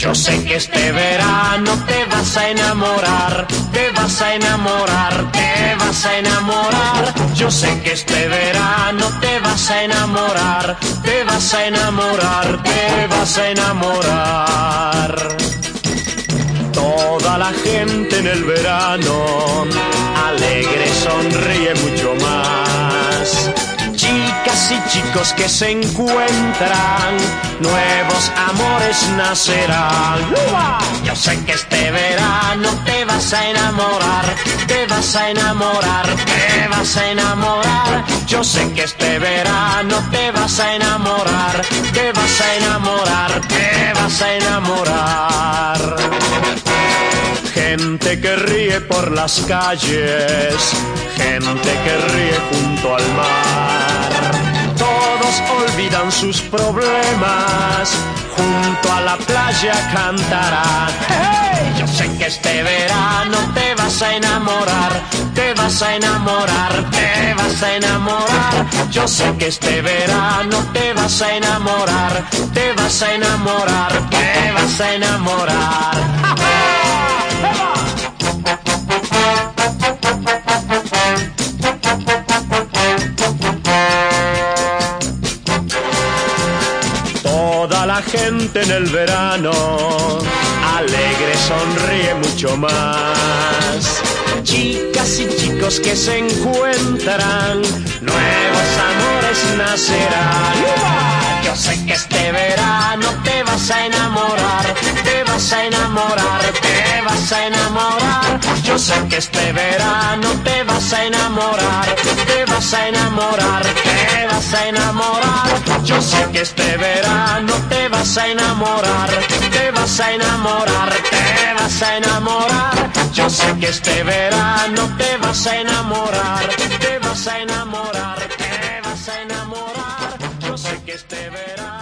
Yo sé que este verano te vas a enamorar, te vas a enamorar, te vas a enamorar. Yo sé que este verano te vas a enamorar, te vas a enamorar, te vas a enamorar. Toda la gente en el verano alegre sonríe mucho más. Chicas y chicos que se encuentran, nuevos amores nacerán. Yo sé que este verano te vas a enamorar, te vas a enamorar, te vas a enamorar. Yo sé que este verano te vas a enamorar, te vas a enamorar, te vas a enamorar. Gente que ríe por las calles, gente que ríe junto al mar. Sus problemas, junto a la playa cantarán. ¡Hey! Yo sé que este verano te vas a enamorar, te vas a enamorar, te vas a enamorar. Yo sé que este verano te vas a enamorar, te vas a enamorar, te vas a enamorar. Toda la gente en el verano alegre sonríe mucho más. Chicas y chicos que se encuentran, nuevos amores nacerán. Yo sé que este verano te vas a enamorar, te vas a enamorar, te vas a enamorar. Yo sé que este verano te vas a enamorar, te vas a enamorar, te vas a enamorar. Yo sé que este verano te vas a enamorar, te vas a enamorar, te vas a enamorar. Yo sé que este verano te vas a enamorar, te vas a enamorar, te vas a enamorar. Yo sé que este verano